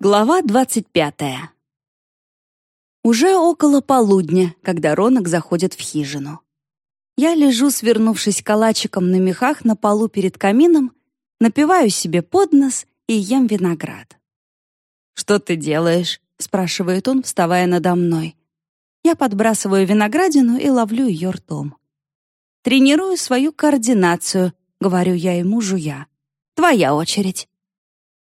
Глава двадцать пятая. Уже около полудня, когда Ронок заходит в хижину. Я лежу, свернувшись калачиком на мехах на полу перед камином, напиваю себе под нос и ем виноград. «Что ты делаешь?» — спрашивает он, вставая надо мной. Я подбрасываю виноградину и ловлю ее ртом. «Тренирую свою координацию», — говорю я ему, жуя. «Твоя очередь».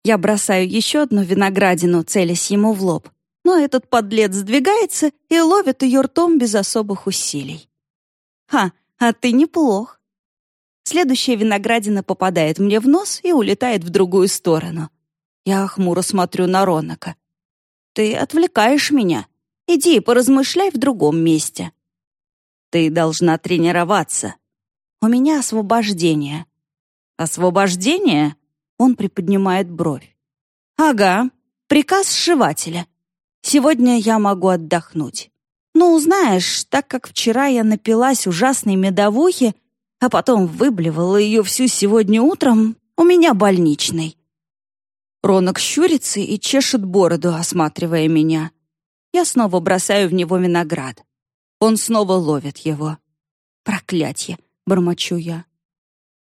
Я бросаю еще одну виноградину, целясь ему в лоб, но этот подлец сдвигается и ловит ее ртом без особых усилий. «Ха, а ты неплох». Следующая виноградина попадает мне в нос и улетает в другую сторону. Я хмуро смотрю на Ронака. «Ты отвлекаешь меня. Иди поразмышляй в другом месте». «Ты должна тренироваться». «У меня освобождение». «Освобождение?» Он приподнимает бровь. «Ага, приказ сшивателя. Сегодня я могу отдохнуть. Ну, знаешь, так как вчера я напилась ужасной медовухи, а потом выблевала ее всю сегодня утром, у меня больничный». Ронок щурится и чешет бороду, осматривая меня. Я снова бросаю в него виноград. Он снова ловит его. «Проклятье!» — бормочу я.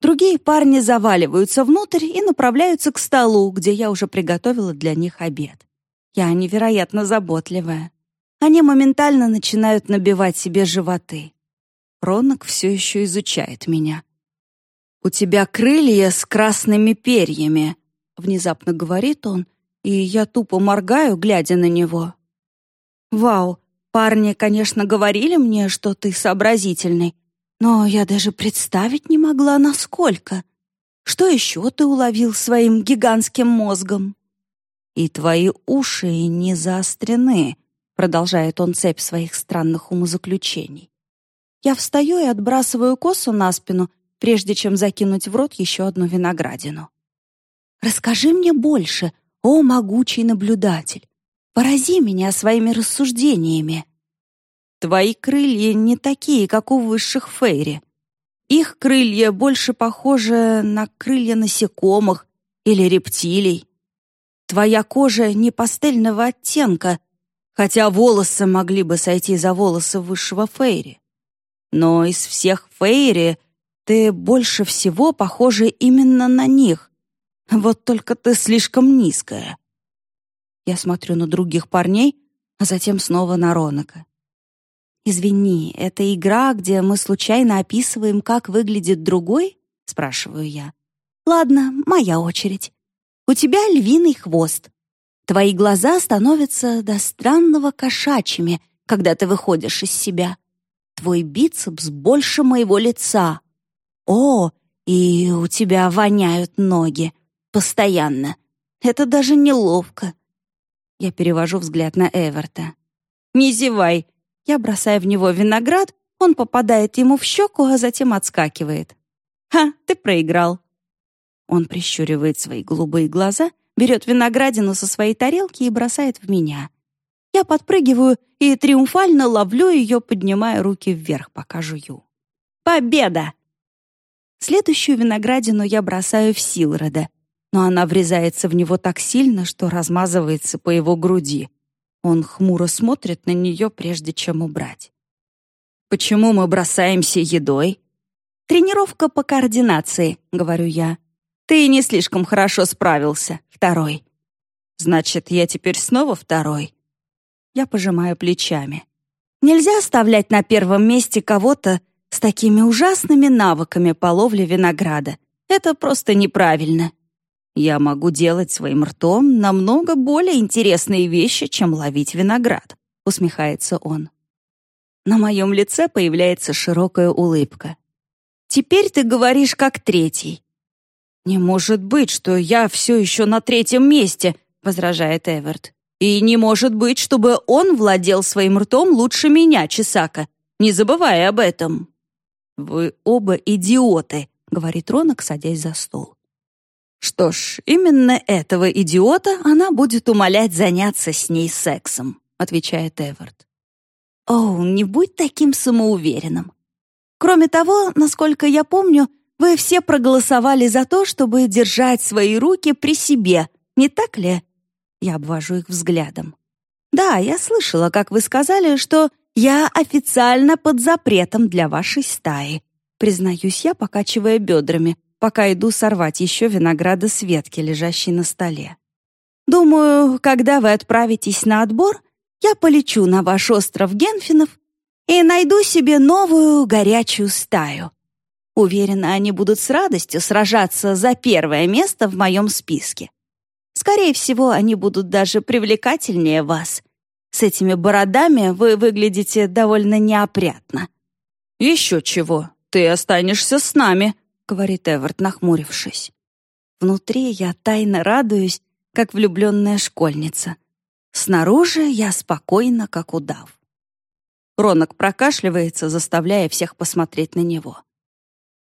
Другие парни заваливаются внутрь и направляются к столу, где я уже приготовила для них обед. Я невероятно заботливая. Они моментально начинают набивать себе животы. Ронок все еще изучает меня. «У тебя крылья с красными перьями», — внезапно говорит он, и я тупо моргаю, глядя на него. «Вау, парни, конечно, говорили мне, что ты сообразительный, но я даже представить не могла, насколько. Что еще ты уловил своим гигантским мозгом? И твои уши не заострены, продолжает он цепь своих странных умозаключений. Я встаю и отбрасываю косу на спину, прежде чем закинуть в рот еще одну виноградину. Расскажи мне больше, о могучий наблюдатель. Порази меня своими рассуждениями. Твои крылья не такие, как у высших фейри. Их крылья больше похожи на крылья насекомых или рептилий. Твоя кожа не пастельного оттенка, хотя волосы могли бы сойти за волосы высшего фейри. Но из всех фейри ты больше всего похожа именно на них. Вот только ты слишком низкая. Я смотрю на других парней, а затем снова на Ронака. «Извини, это игра, где мы случайно описываем, как выглядит другой?» — спрашиваю я. «Ладно, моя очередь. У тебя львиный хвост. Твои глаза становятся до странного кошачьими, когда ты выходишь из себя. Твой бицепс больше моего лица. О, и у тебя воняют ноги. Постоянно. Это даже неловко». Я перевожу взгляд на Эверта. «Не зевай, я бросаю в него виноград, он попадает ему в щеку, а затем отскакивает. «Ха, ты проиграл!» Он прищуривает свои голубые глаза, берет виноградину со своей тарелки и бросает в меня. Я подпрыгиваю и триумфально ловлю ее, поднимая руки вверх, пока жую. «Победа!» Следующую виноградину я бросаю в Силрода, но она врезается в него так сильно, что размазывается по его груди. Он хмуро смотрит на нее, прежде чем убрать. «Почему мы бросаемся едой?» «Тренировка по координации», — говорю я. «Ты не слишком хорошо справился, второй». «Значит, я теперь снова второй?» Я пожимаю плечами. Нельзя оставлять на первом месте кого-то с такими ужасными навыками по ловле винограда. Это просто неправильно. Я могу делать своим ртом намного более интересные вещи, чем ловить виноград», — усмехается он. На моем лице появляется широкая улыбка. «Теперь ты говоришь как третий». «Не может быть, что я все еще на третьем месте», — возражает Эверт. «И не может быть, чтобы он владел своим ртом лучше меня, Чесака, не забывая об этом». «Вы оба идиоты», — говорит Ронок, садясь за стол. Что ж, именно этого идиота она будет умолять заняться с ней сексом, отвечает Эверт. О, не будь таким самоуверенным. Кроме того, насколько я помню, вы все проголосовали за то, чтобы держать свои руки при себе, не так ли? Я обвожу их взглядом. Да, я слышала, как вы сказали, что я официально под запретом для вашей стаи. Признаюсь я, покачивая бедрами, пока иду сорвать еще винограда с ветки, лежащей на столе. Думаю, когда вы отправитесь на отбор, я полечу на ваш остров Генфинов и найду себе новую горячую стаю. Уверена, они будут с радостью сражаться за первое место в моем списке. Скорее всего, они будут даже привлекательнее вас. С этими бородами вы выглядите довольно неопрятно». «Еще чего, ты останешься с нами», — говорит Эверт, нахмурившись. Внутри я тайно радуюсь, как влюбленная школьница. Снаружи я спокойна, как удав. Ронок прокашливается, заставляя всех посмотреть на него.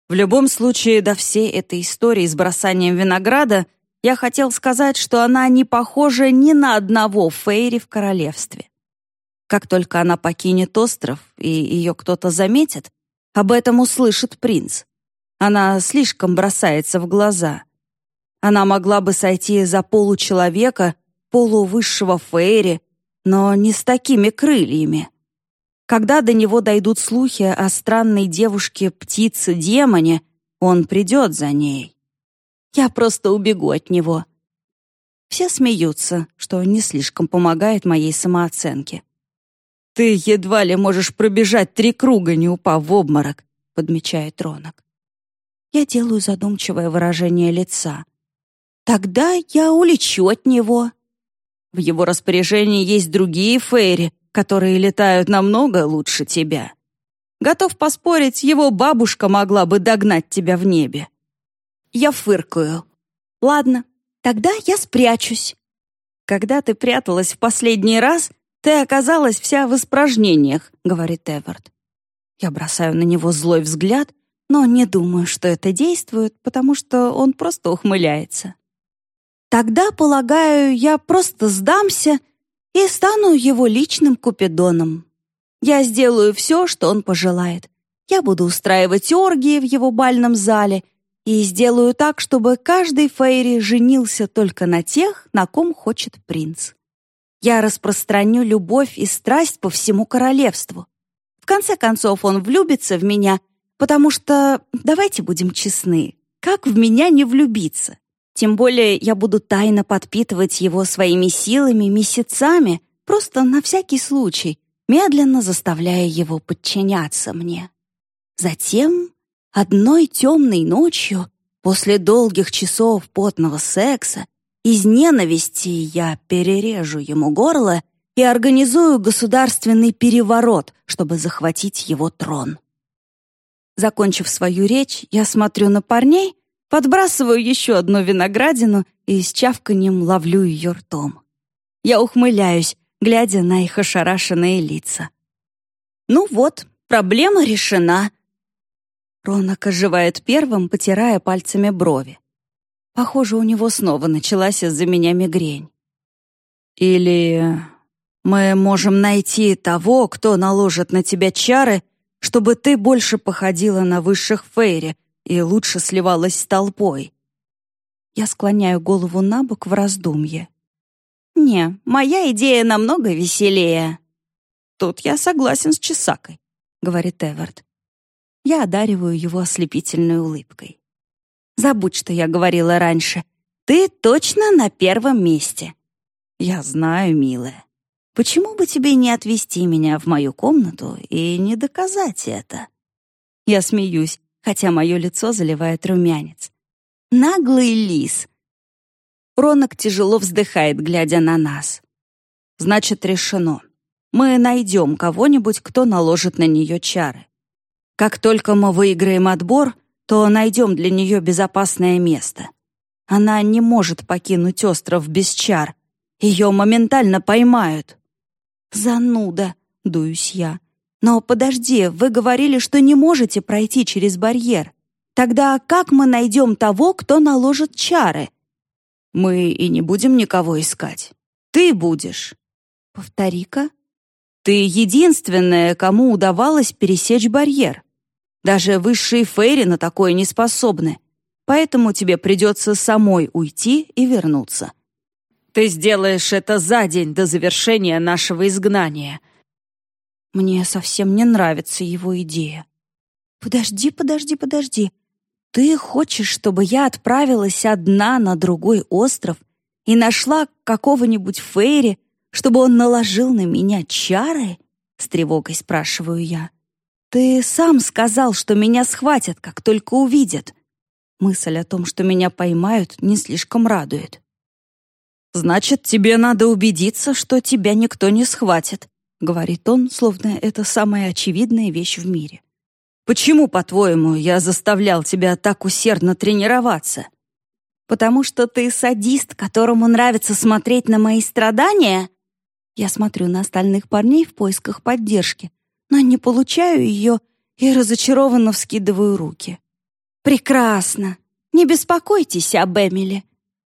В любом случае, до всей этой истории с бросанием винограда я хотел сказать, что она не похожа ни на одного Фейри в королевстве. Как только она покинет остров и ее кто-то заметит, об этом услышит принц. Она слишком бросается в глаза. Она могла бы сойти за получеловека, полувысшего Фейри, но не с такими крыльями. Когда до него дойдут слухи о странной девушке-птице-демоне, он придет за ней. Я просто убегу от него. Все смеются, что не слишком помогает моей самооценке. «Ты едва ли можешь пробежать три круга, не упав в обморок», — подмечает Ронок. Я делаю задумчивое выражение лица. «Тогда я улечу от него». В его распоряжении есть другие фейри, которые летают намного лучше тебя. Готов поспорить, его бабушка могла бы догнать тебя в небе. Я фыркаю. Ладно, тогда я спрячусь. Когда ты пряталась в последний раз, ты оказалась вся в испражнениях, говорит Эверт. Я бросаю на него злой взгляд, но не думаю, что это действует, потому что он просто ухмыляется. Тогда, полагаю, я просто сдамся и стану его личным купидоном. Я сделаю все, что он пожелает. Я буду устраивать оргии в его бальном зале и сделаю так, чтобы каждый Фейри женился только на тех, на ком хочет принц. Я распространю любовь и страсть по всему королевству. В конце концов, он влюбится в меня, потому что, давайте будем честны, как в меня не влюбиться? Тем более я буду тайно подпитывать его своими силами месяцами, просто на всякий случай, медленно заставляя его подчиняться мне. Затем, одной темной ночью, после долгих часов потного секса, из ненависти я перережу ему горло и организую государственный переворот, чтобы захватить его трон. Закончив свою речь, я смотрю на парней, Подбрасываю еще одну виноградину и с чавканием ловлю ее ртом. Я ухмыляюсь, глядя на их ошарашенные лица. «Ну вот, проблема решена». Ронок оживает первым, потирая пальцами брови. Похоже, у него снова началась из-за меня мигрень. «Или мы можем найти того, кто наложит на тебя чары, чтобы ты больше походила на высших фейри, и лучше сливалась с толпой. Я склоняю голову на бок в раздумье. «Не, моя идея намного веселее». «Тут я согласен с Чесакой», — говорит Эверт. Я одариваю его ослепительной улыбкой. «Забудь, что я говорила раньше. Ты точно на первом месте». «Я знаю, милая. Почему бы тебе не отвезти меня в мою комнату и не доказать это?» Я смеюсь, хотя мое лицо заливает румянец. Наглый лис. Ронок тяжело вздыхает, глядя на нас. Значит, решено. Мы найдем кого-нибудь, кто наложит на нее чары. Как только мы выиграем отбор, то найдем для нее безопасное место. Она не может покинуть остров без чар. Ее моментально поймают. «Зануда», — дуюсь я. «Но подожди, вы говорили, что не можете пройти через барьер. Тогда как мы найдем того, кто наложит чары?» «Мы и не будем никого искать. Ты будешь». «Повтори-ка». «Ты единственная, кому удавалось пересечь барьер. Даже высшие фейри на такое не способны. Поэтому тебе придется самой уйти и вернуться». Ты сделаешь это за день до завершения нашего изгнания». Мне совсем не нравится его идея. «Подожди, подожди, подожди. Ты хочешь, чтобы я отправилась одна на другой остров и нашла какого-нибудь Фейри, чтобы он наложил на меня чары?» С тревогой спрашиваю я. «Ты сам сказал, что меня схватят, как только увидят». Мысль о том, что меня поймают, не слишком радует. «Значит, тебе надо убедиться, что тебя никто не схватит», — говорит он, словно это самая очевидная вещь в мире. «Почему, по-твоему, я заставлял тебя так усердно тренироваться?» «Потому что ты садист, которому нравится смотреть на мои страдания?» Я смотрю на остальных парней в поисках поддержки, но не получаю ее и разочарованно вскидываю руки. «Прекрасно! Не беспокойтесь об Эмили.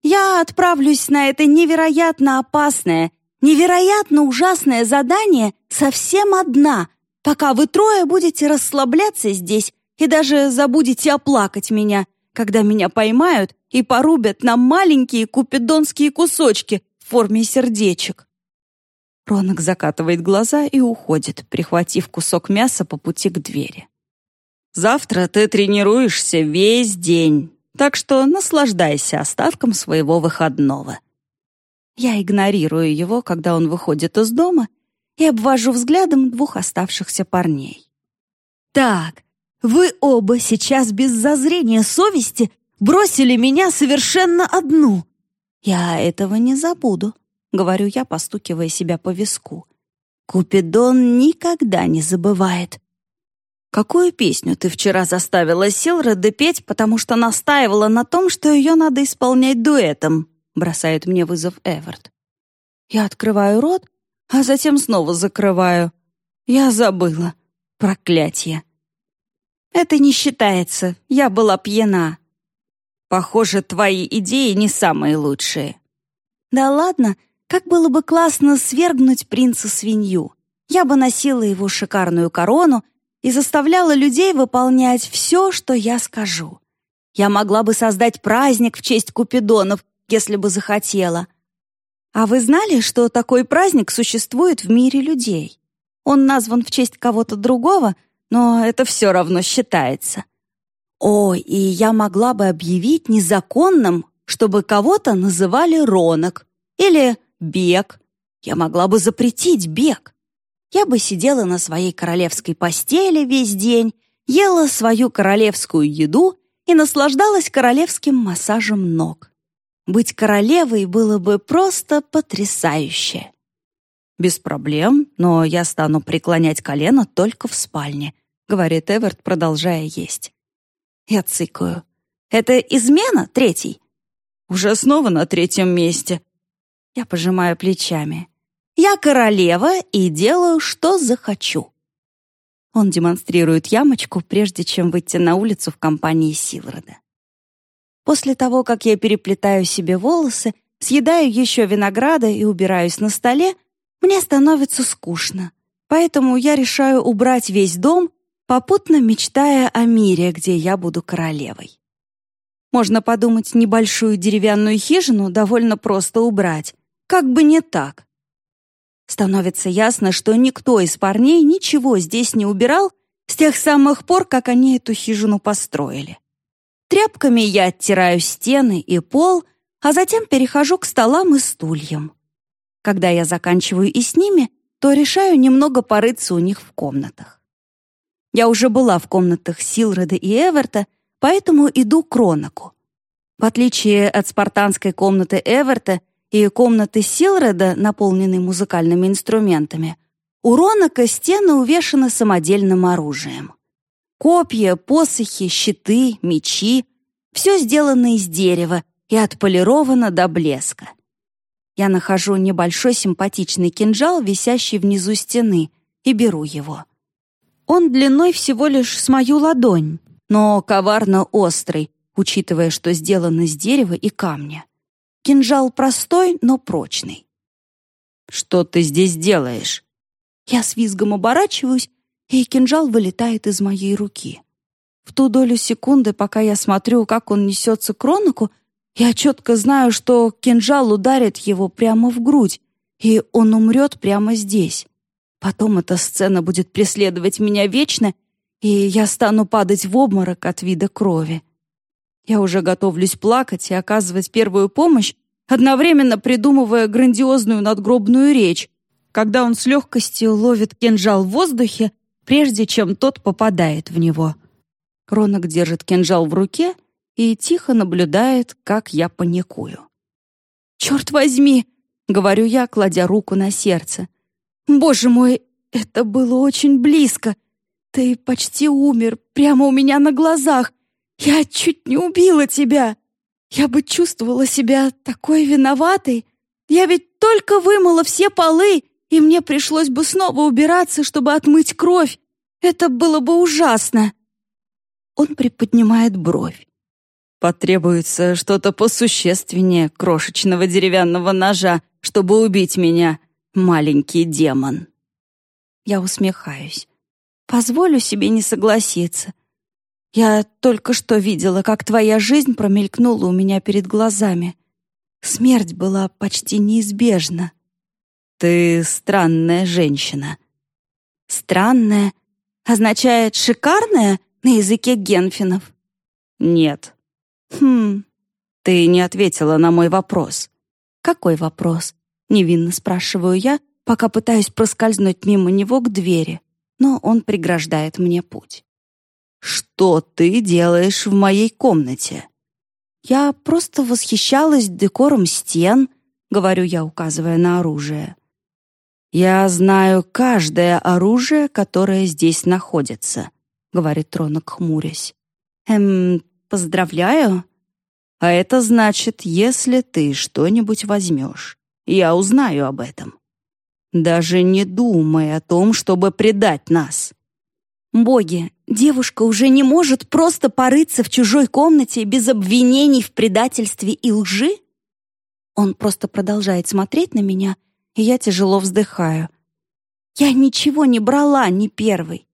Я отправлюсь на это невероятно опасное, невероятно ужасное задание совсем одна, пока вы трое будете расслабляться здесь и даже забудете оплакать меня, когда меня поймают и порубят на маленькие купидонские кусочки в форме сердечек. Ронок закатывает глаза и уходит, прихватив кусок мяса по пути к двери. «Завтра ты тренируешься весь день, так что наслаждайся остатком своего выходного». Я игнорирую его, когда он выходит из дома, и обвожу взглядом двух оставшихся парней. «Так, вы оба сейчас без зазрения совести бросили меня совершенно одну. Я этого не забуду», — говорю я, постукивая себя по виску. «Купидон никогда не забывает». «Какую песню ты вчера заставила Силрода петь, потому что настаивала на том, что ее надо исполнять дуэтом?» бросает мне вызов Эверт. Я открываю рот, а затем снова закрываю. Я забыла. Проклятие. Это не считается. Я была пьяна. Похоже, твои идеи не самые лучшие. Да ладно, как было бы классно свергнуть принца-свинью. Я бы носила его шикарную корону и заставляла людей выполнять все, что я скажу. Я могла бы создать праздник в честь Купидонов, если бы захотела. А вы знали, что такой праздник существует в мире людей? Он назван в честь кого-то другого, но это все равно считается. О, и я могла бы объявить незаконным, чтобы кого-то называли Ронок или Бег. Я могла бы запретить бег я бы сидела на своей королевской постели весь день, ела свою королевскую еду и наслаждалась королевским массажем ног. Быть королевой было бы просто потрясающе. «Без проблем, но я стану преклонять колено только в спальне», говорит Эверт, продолжая есть. Я цыкаю. «Это измена, третий?» «Уже снова на третьем месте». Я пожимаю плечами. Я королева и делаю, что захочу». Он демонстрирует ямочку, прежде чем выйти на улицу в компании Силрода. После того, как я переплетаю себе волосы, съедаю еще винограда и убираюсь на столе, мне становится скучно. Поэтому я решаю убрать весь дом, попутно мечтая о мире, где я буду королевой. Можно подумать, небольшую деревянную хижину довольно просто убрать. Как бы не так. Становится ясно, что никто из парней ничего здесь не убирал с тех самых пор, как они эту хижину построили. Тряпками я оттираю стены и пол, а затем перехожу к столам и стульям. Когда я заканчиваю и с ними, то решаю немного порыться у них в комнатах. Я уже была в комнатах Силреда и Эверта, поэтому иду к Ронаку. В отличие от спартанской комнаты Эверта, и комнаты Силреда, наполненные музыкальными инструментами, у Ронака стены увешаны самодельным оружием. Копья, посохи, щиты, мечи — все сделано из дерева и отполировано до блеска. Я нахожу небольшой симпатичный кинжал, висящий внизу стены, и беру его. Он длиной всего лишь с мою ладонь, но коварно острый, учитывая, что сделан из дерева и камня. Кинжал простой, но прочный. «Что ты здесь делаешь?» Я с визгом оборачиваюсь, и кинжал вылетает из моей руки. В ту долю секунды, пока я смотрю, как он несется к Ронаку, Я четко знаю, что кинжал ударит его прямо в грудь, и он умрет прямо здесь. Потом эта сцена будет преследовать меня вечно, и я стану падать в обморок от вида крови. Я уже готовлюсь плакать и оказывать первую помощь, одновременно придумывая грандиозную надгробную речь, когда он с легкостью ловит кинжал в воздухе, прежде чем тот попадает в него. Ронок держит кинжал в руке и тихо наблюдает, как я паникую. «Черт возьми!» — говорю я, кладя руку на сердце. «Боже мой, это было очень близко! Ты почти умер, прямо у меня на глазах! Я чуть не убила тебя! Я бы чувствовала себя такой виноватой! Я ведь только вымыла все полы и мне пришлось бы снова убираться, чтобы отмыть кровь. Это было бы ужасно. Он приподнимает бровь. Потребуется что-то посущественнее крошечного деревянного ножа, чтобы убить меня, маленький демон. Я усмехаюсь. Позволю себе не согласиться. Я только что видела, как твоя жизнь промелькнула у меня перед глазами. Смерть была почти неизбежна. «Ты странная женщина». «Странная» означает «шикарная» на языке генфинов? «Нет». «Хм...» «Ты не ответила на мой вопрос». «Какой вопрос?» — невинно спрашиваю я, пока пытаюсь проскользнуть мимо него к двери, но он преграждает мне путь. «Что ты делаешь в моей комнате?» «Я просто восхищалась декором стен», — говорю я, указывая на оружие. «Я знаю каждое оружие, которое здесь находится», — говорит Тронок, хмурясь. «Эм, поздравляю». «А это значит, если ты что-нибудь возьмешь, я узнаю об этом. Даже не думай о том, чтобы предать нас». «Боги, девушка уже не может просто порыться в чужой комнате без обвинений в предательстве и лжи?» Он просто продолжает смотреть на меня — и я тяжело вздыхаю. «Я ничего не брала, ни первый.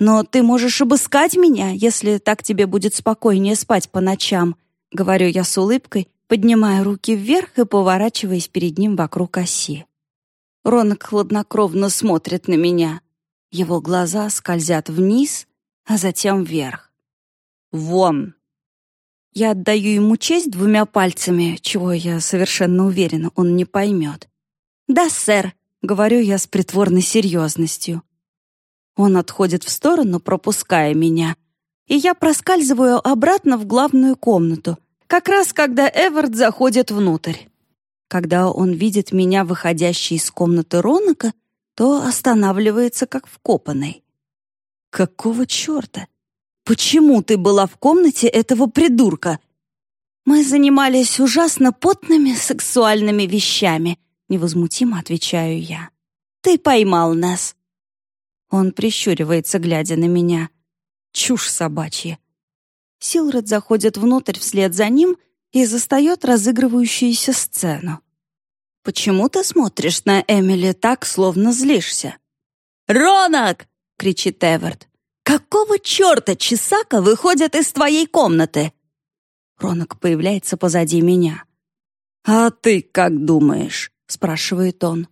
Но ты можешь обыскать меня, если так тебе будет спокойнее спать по ночам», — говорю я с улыбкой, поднимая руки вверх и поворачиваясь перед ним вокруг оси. Ронок хладнокровно смотрит на меня. Его глаза скользят вниз, а затем вверх. «Вон!» Я отдаю ему честь двумя пальцами, чего я совершенно уверена, он не поймет. «Да, сэр», — говорю я с притворной серьезностью. Он отходит в сторону, пропуская меня, и я проскальзываю обратно в главную комнату, как раз когда Эвард заходит внутрь. Когда он видит меня, выходящей из комнаты Ронака, то останавливается как вкопанный. «Какого черта? Почему ты была в комнате этого придурка?» Мы занимались ужасно потными сексуальными вещами, Невозмутимо отвечаю я. «Ты поймал нас!» Он прищуривается, глядя на меня. Чушь собачья. Силред заходит внутрь вслед за ним и застает разыгрывающуюся сцену. «Почему ты смотришь на Эмили так, словно злишься?» «Ронок!» — кричит Эверт. «Какого черта Чесака выходит из твоей комнаты?» Ронок появляется позади меня. «А ты как думаешь?» — спрашивает он.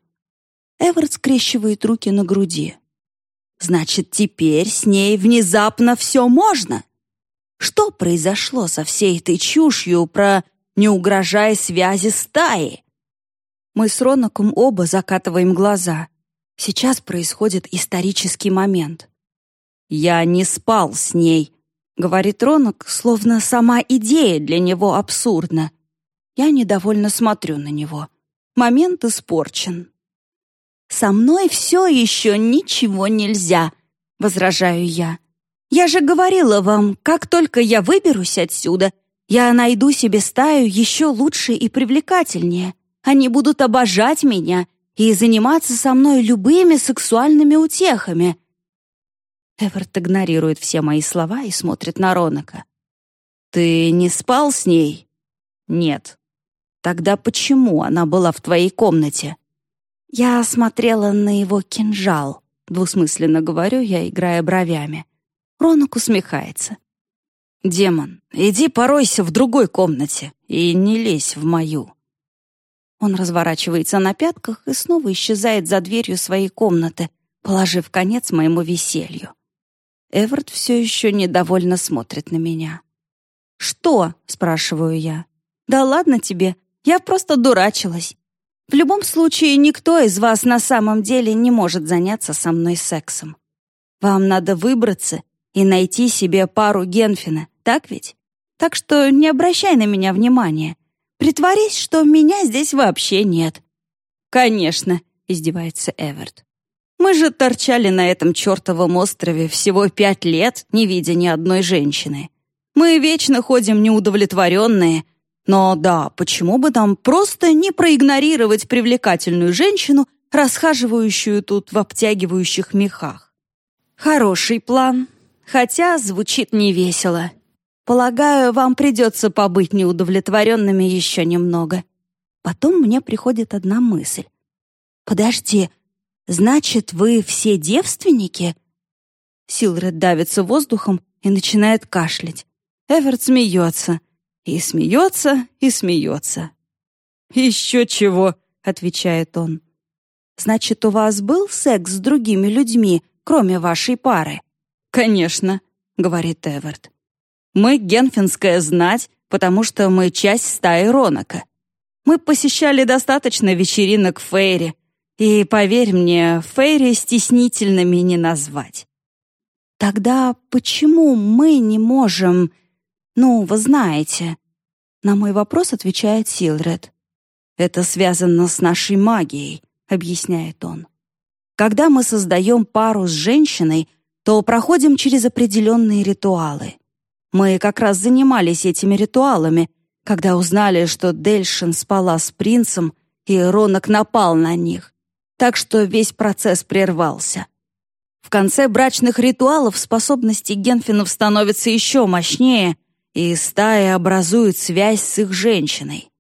Эвард скрещивает руки на груди. «Значит, теперь с ней внезапно все можно?» Что произошло со всей этой чушью про «не угрожая связи стаи»? Мы с Роноком оба закатываем глаза. Сейчас происходит исторический момент. «Я не спал с ней», — говорит Ронок, словно сама идея для него абсурдна. Я недовольно смотрю на него. Момент испорчен. «Со мной все еще ничего нельзя», — возражаю я. «Я же говорила вам, как только я выберусь отсюда, я найду себе стаю еще лучше и привлекательнее. Они будут обожать меня и заниматься со мной любыми сексуальными утехами». Эверт игнорирует все мои слова и смотрит на Ронака. «Ты не спал с ней?» «Нет», Тогда почему она была в твоей комнате? Я смотрела на его кинжал, двусмысленно говорю я, играя бровями. Ронок усмехается. «Демон, иди поройся в другой комнате и не лезь в мою». Он разворачивается на пятках и снова исчезает за дверью своей комнаты, положив конец моему веселью. Эверт все еще недовольно смотрит на меня. «Что?» — спрашиваю я. «Да ладно тебе, я просто дурачилась. В любом случае, никто из вас на самом деле не может заняться со мной сексом. Вам надо выбраться и найти себе пару Генфина, так ведь? Так что не обращай на меня внимания. Притворись, что меня здесь вообще нет». «Конечно», — издевается Эверт. «Мы же торчали на этом чертовом острове всего пять лет, не видя ни одной женщины. Мы вечно ходим неудовлетворенные. Но да, почему бы нам просто не проигнорировать привлекательную женщину, расхаживающую тут в обтягивающих мехах? Хороший план, хотя звучит невесело. Полагаю, вам придется побыть неудовлетворенными еще немного. Потом мне приходит одна мысль. «Подожди, значит, вы все девственники?» Силред давится воздухом и начинает кашлять. Эверт смеется. И смеется, и смеется. «Еще чего», — отвечает он. «Значит, у вас был секс с другими людьми, кроме вашей пары?» «Конечно», — говорит Эверт. «Мы генфинская знать, потому что мы часть стаи Ронака. Мы посещали достаточно вечеринок в Фейре, и, поверь мне, Фейри стеснительными не назвать». «Тогда почему мы не можем...» «Ну, вы знаете». На мой вопрос отвечает Силред. «Это связано с нашей магией», — объясняет он. «Когда мы создаем пару с женщиной, то проходим через определенные ритуалы. Мы как раз занимались этими ритуалами, когда узнали, что Дельшин спала с принцем, и Ронок напал на них. Так что весь процесс прервался. В конце брачных ритуалов способности Генфинов становятся еще мощнее, и стаи образуют связь с их женщиной.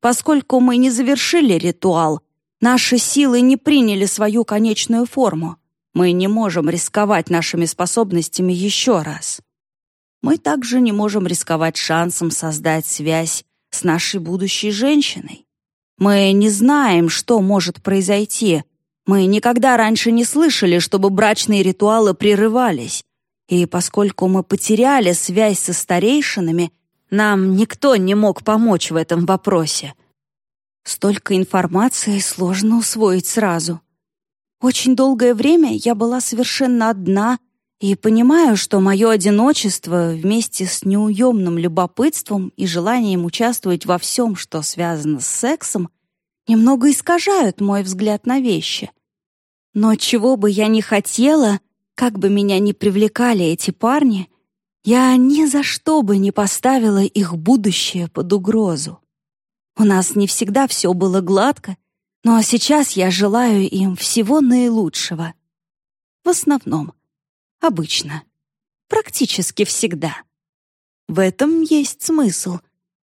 Поскольку мы не завершили ритуал, наши силы не приняли свою конечную форму. Мы не можем рисковать нашими способностями еще раз. Мы также не можем рисковать шансом создать связь с нашей будущей женщиной. Мы не знаем, что может произойти. Мы никогда раньше не слышали, чтобы брачные ритуалы прерывались. И поскольку мы потеряли связь со старейшинами, нам никто не мог помочь в этом вопросе. Столько информации сложно усвоить сразу. Очень долгое время я была совершенно одна и понимаю, что мое одиночество вместе с неуемным любопытством и желанием участвовать во всем, что связано с сексом, немного искажают мой взгляд на вещи. Но чего бы я ни хотела — как бы меня ни привлекали эти парни, я ни за что бы не поставила их будущее под угрозу. У нас не всегда все было гладко, но сейчас я желаю им всего наилучшего. В основном. Обычно. Практически всегда. В этом есть смысл.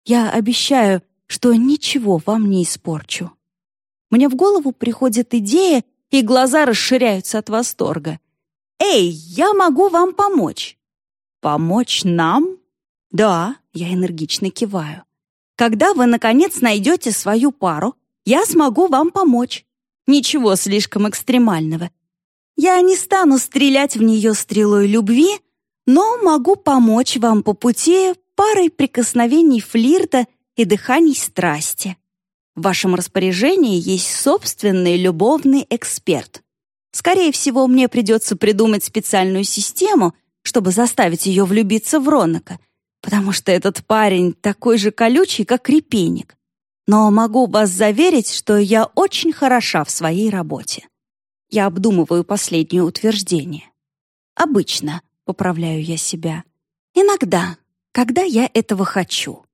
Я обещаю, что ничего вам не испорчу. Мне в голову приходит идея, и глаза расширяются от восторга. «Эй, я могу вам помочь!» «Помочь нам?» «Да», — я энергично киваю. «Когда вы, наконец, найдете свою пару, я смогу вам помочь. Ничего слишком экстремального. Я не стану стрелять в нее стрелой любви, но могу помочь вам по пути парой прикосновений флирта и дыханий страсти. В вашем распоряжении есть собственный любовный эксперт. Скорее всего, мне придется придумать специальную систему, чтобы заставить ее влюбиться в Ронака, потому что этот парень такой же колючий, как репейник. Но могу вас заверить, что я очень хороша в своей работе. Я обдумываю последнее утверждение. Обычно, поправляю я себя. Иногда, когда я этого хочу.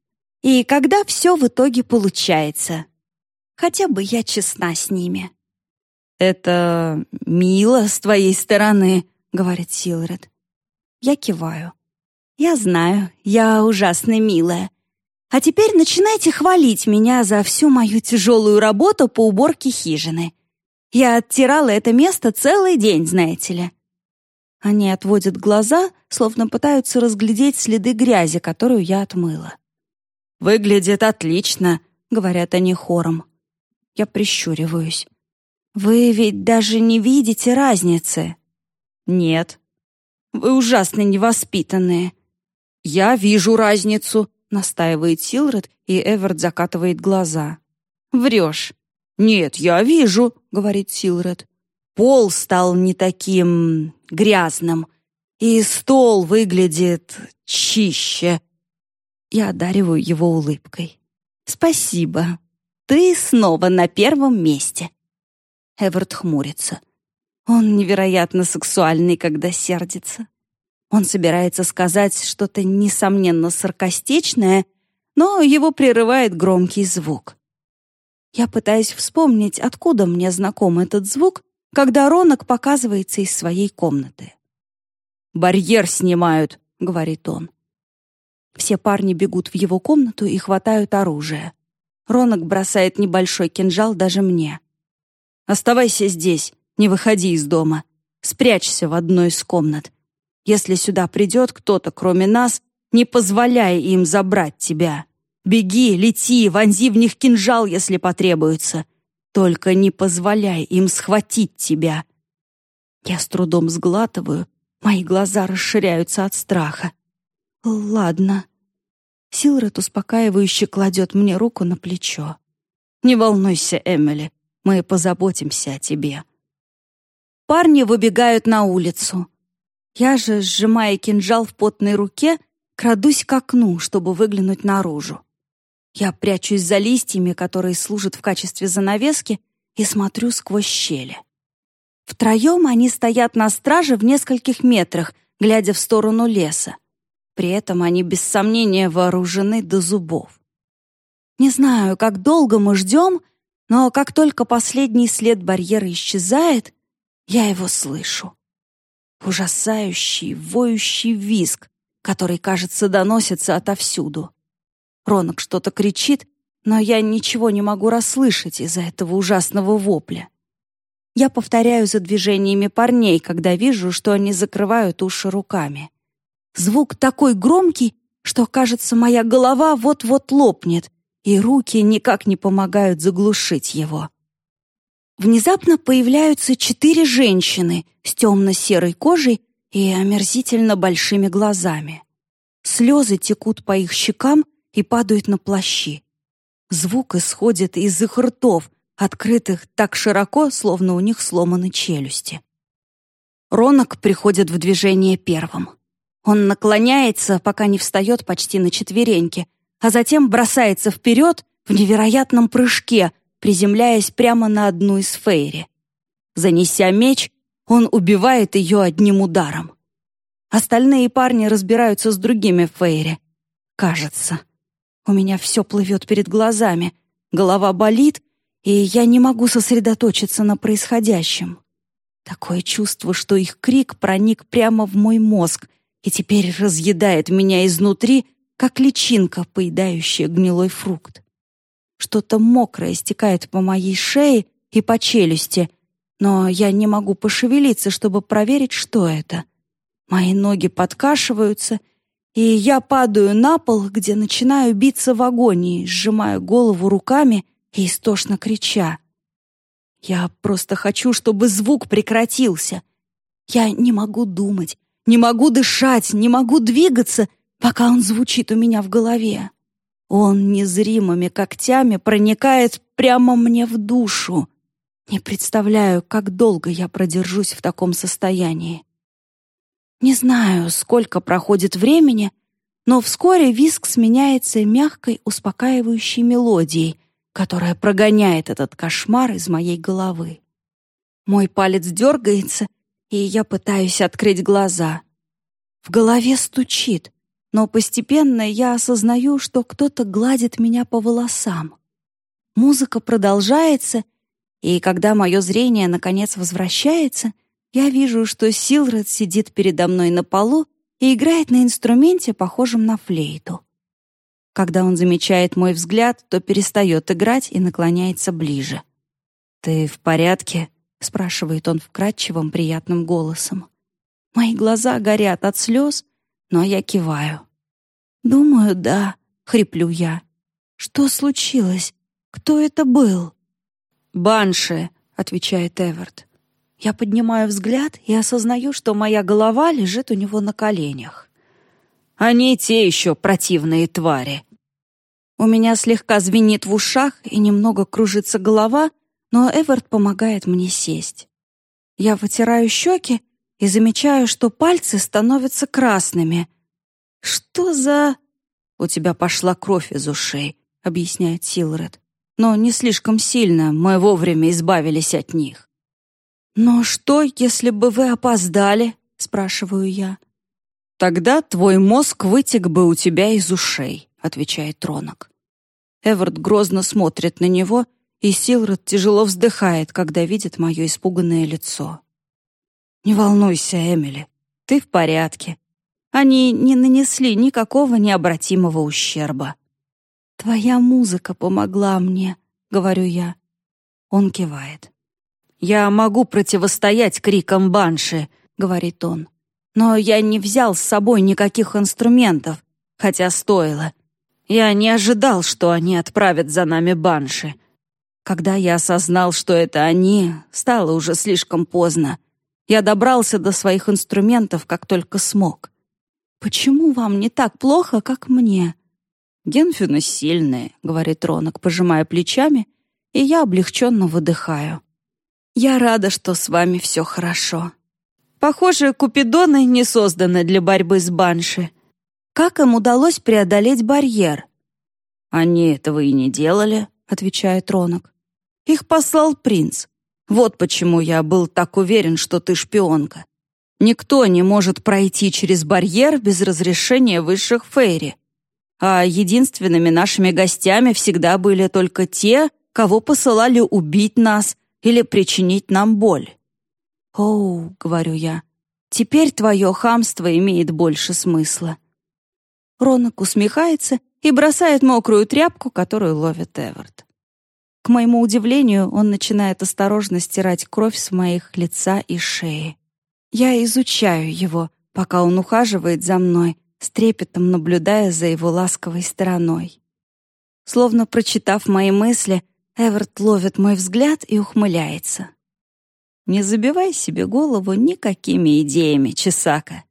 И когда все в итоге получается. Хотя бы я честна с ними. «Это мило с твоей стороны», — говорит Силред. Я киваю. «Я знаю, я ужасно милая. А теперь начинайте хвалить меня за всю мою тяжелую работу по уборке хижины. Я оттирала это место целый день, знаете ли». Они отводят глаза, словно пытаются разглядеть следы грязи, которую я отмыла. «Выглядит отлично», — говорят они хором. Я прищуриваюсь. «Вы ведь даже не видите разницы?» «Нет». «Вы ужасно невоспитанные». «Я вижу разницу», — настаивает Силред, и Эверт закатывает глаза. «Врешь». «Нет, я вижу», — говорит Силред. «Пол стал не таким грязным, и стол выглядит чище». Я одариваю его улыбкой. «Спасибо. Ты снова на первом месте». Эверт хмурится. Он невероятно сексуальный, когда сердится. Он собирается сказать что-то несомненно саркастичное, но его прерывает громкий звук. Я пытаюсь вспомнить, откуда мне знаком этот звук, когда Ронок показывается из своей комнаты. «Барьер снимают», — говорит он. Все парни бегут в его комнату и хватают оружие. Ронок бросает небольшой кинжал даже мне. «Оставайся здесь, не выходи из дома. Спрячься в одной из комнат. Если сюда придет кто-то, кроме нас, не позволяй им забрать тебя. Беги, лети, вонзи в них кинжал, если потребуется. Только не позволяй им схватить тебя». Я с трудом сглатываю, мои глаза расширяются от страха. «Ладно». Силред успокаивающе кладет мне руку на плечо. «Не волнуйся, Эмили, мы позаботимся о тебе». Парни выбегают на улицу. Я же, сжимая кинжал в потной руке, крадусь к окну, чтобы выглянуть наружу. Я прячусь за листьями, которые служат в качестве занавески, и смотрю сквозь щели. Втроем они стоят на страже в нескольких метрах, глядя в сторону леса. При этом они без сомнения вооружены до зубов. Не знаю, как долго мы ждем, но как только последний след барьера исчезает, я его слышу. Ужасающий, воющий визг, который, кажется, доносится отовсюду. Ронок что-то кричит, но я ничего не могу расслышать из-за этого ужасного вопля. Я повторяю за движениями парней, когда вижу, что они закрывают уши руками. Звук такой громкий, что, кажется, моя голова вот-вот лопнет, и руки никак не помогают заглушить его. Внезапно появляются четыре женщины с темно-серой кожей и омерзительно большими глазами. Слезы текут по их щекам и падают на плащи. Звук исходит из их ртов, открытых так широко, словно у них сломаны челюсти. Ронок приходит в движение первым. Он наклоняется, пока не встает почти на четвереньки, а затем бросается вперед в невероятном прыжке, приземляясь прямо на одну из фейри. Занеся меч, он убивает ее одним ударом. Остальные парни разбираются с другими фейри. Кажется. У меня все плывет перед глазами, голова болит, и я не могу сосредоточиться на происходящем. Такое чувство, что их крик проник прямо в мой мозг — и теперь разъедает меня изнутри, как личинка, поедающая гнилой фрукт. Что-то мокрое стекает по моей шее и по челюсти, но я не могу пошевелиться, чтобы проверить, что это. Мои ноги подкашиваются, и я падаю на пол, где начинаю биться в агонии, сжимая голову руками и истошно крича. Я просто хочу, чтобы звук прекратился. Я не могу думать, не могу дышать, не могу двигаться, пока он звучит у меня в голове. Он незримыми когтями проникает прямо мне в душу. Не представляю, как долго я продержусь в таком состоянии. Не знаю, сколько проходит времени, но вскоре виск сменяется мягкой, успокаивающей мелодией, которая прогоняет этот кошмар из моей головы. Мой палец дергается, и я пытаюсь открыть глаза. В голове стучит, но постепенно я осознаю, что кто-то гладит меня по волосам. Музыка продолжается, и когда мое зрение наконец возвращается, я вижу, что Силред сидит передо мной на полу и играет на инструменте, похожем на флейту. Когда он замечает мой взгляд, то перестает играть и наклоняется ближе. «Ты в порядке?» — спрашивает он вкрадчивым, приятным голосом. Мои глаза горят от слез, но я киваю. «Думаю, да», — хриплю я. «Что случилось? Кто это был?» «Банши», — отвечает Эверт. Я поднимаю взгляд и осознаю, что моя голова лежит у него на коленях. Они те еще противные твари. У меня слегка звенит в ушах и немного кружится голова, но Эверт помогает мне сесть. Я вытираю щеки и замечаю, что пальцы становятся красными. «Что за...» «У тебя пошла кровь из ушей», — объясняет Силред. «Но не слишком сильно, мы вовремя избавились от них». «Но что, если бы вы опоздали?» — спрашиваю я. «Тогда твой мозг вытек бы у тебя из ушей», — отвечает Тронок. Эвард грозно смотрит на него, и Силред тяжело вздыхает, когда видит мое испуганное лицо. «Не волнуйся, Эмили, ты в порядке. Они не нанесли никакого необратимого ущерба». «Твоя музыка помогла мне», — говорю я. Он кивает. «Я могу противостоять крикам банши», — говорит он. «Но я не взял с собой никаких инструментов, хотя стоило. Я не ожидал, что они отправят за нами банши. Когда я осознал, что это они, стало уже слишком поздно. Я добрался до своих инструментов, как только смог. «Почему вам не так плохо, как мне?» «Генфины сильные», — говорит Ронок, пожимая плечами, и я облегченно выдыхаю. Я рада, что с вами все хорошо. Похоже, купидоны не созданы для борьбы с банши. Как им удалось преодолеть барьер? Они этого и не делали, отвечает Ронок. Их послал принц. Вот почему я был так уверен, что ты шпионка. Никто не может пройти через барьер без разрешения высших фейри. А единственными нашими гостями всегда были только те, кого посылали убить нас или причинить нам боль. «Оу», — говорю я, — «теперь твое хамство имеет больше смысла». Ронок усмехается и бросает мокрую тряпку, которую ловит Эверт. К моему удивлению, он начинает осторожно стирать кровь с моих лица и шеи. Я изучаю его, пока он ухаживает за мной, с трепетом наблюдая за его ласковой стороной. Словно прочитав мои мысли, Эверт ловит мой взгляд и ухмыляется. «Не забивай себе голову никакими идеями, Чесака.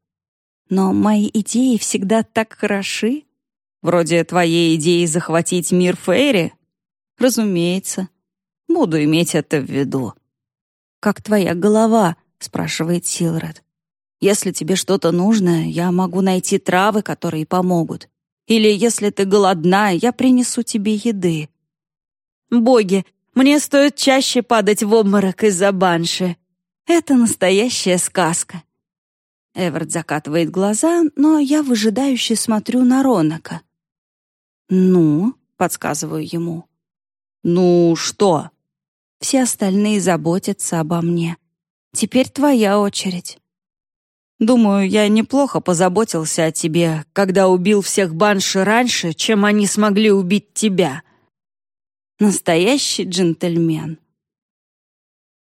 Но мои идеи всегда так хороши. Вроде твоей идеи захватить мир Фейри? Разумеется. Буду иметь это в виду». «Как твоя голова?» — спрашивает Силред. «Если тебе что-то нужно, я могу найти травы, которые помогут. Или если ты голодна, я принесу тебе еды. Боги, мне стоит чаще падать в обморок из-за банши. Это настоящая сказка. Эверт закатывает глаза, но я выжидающе смотрю на Ронака. «Ну?» — подсказываю ему. «Ну что?» «Все остальные заботятся обо мне. Теперь твоя очередь». «Думаю, я неплохо позаботился о тебе, когда убил всех банши раньше, чем они смогли убить тебя», Настоящий джентльмен.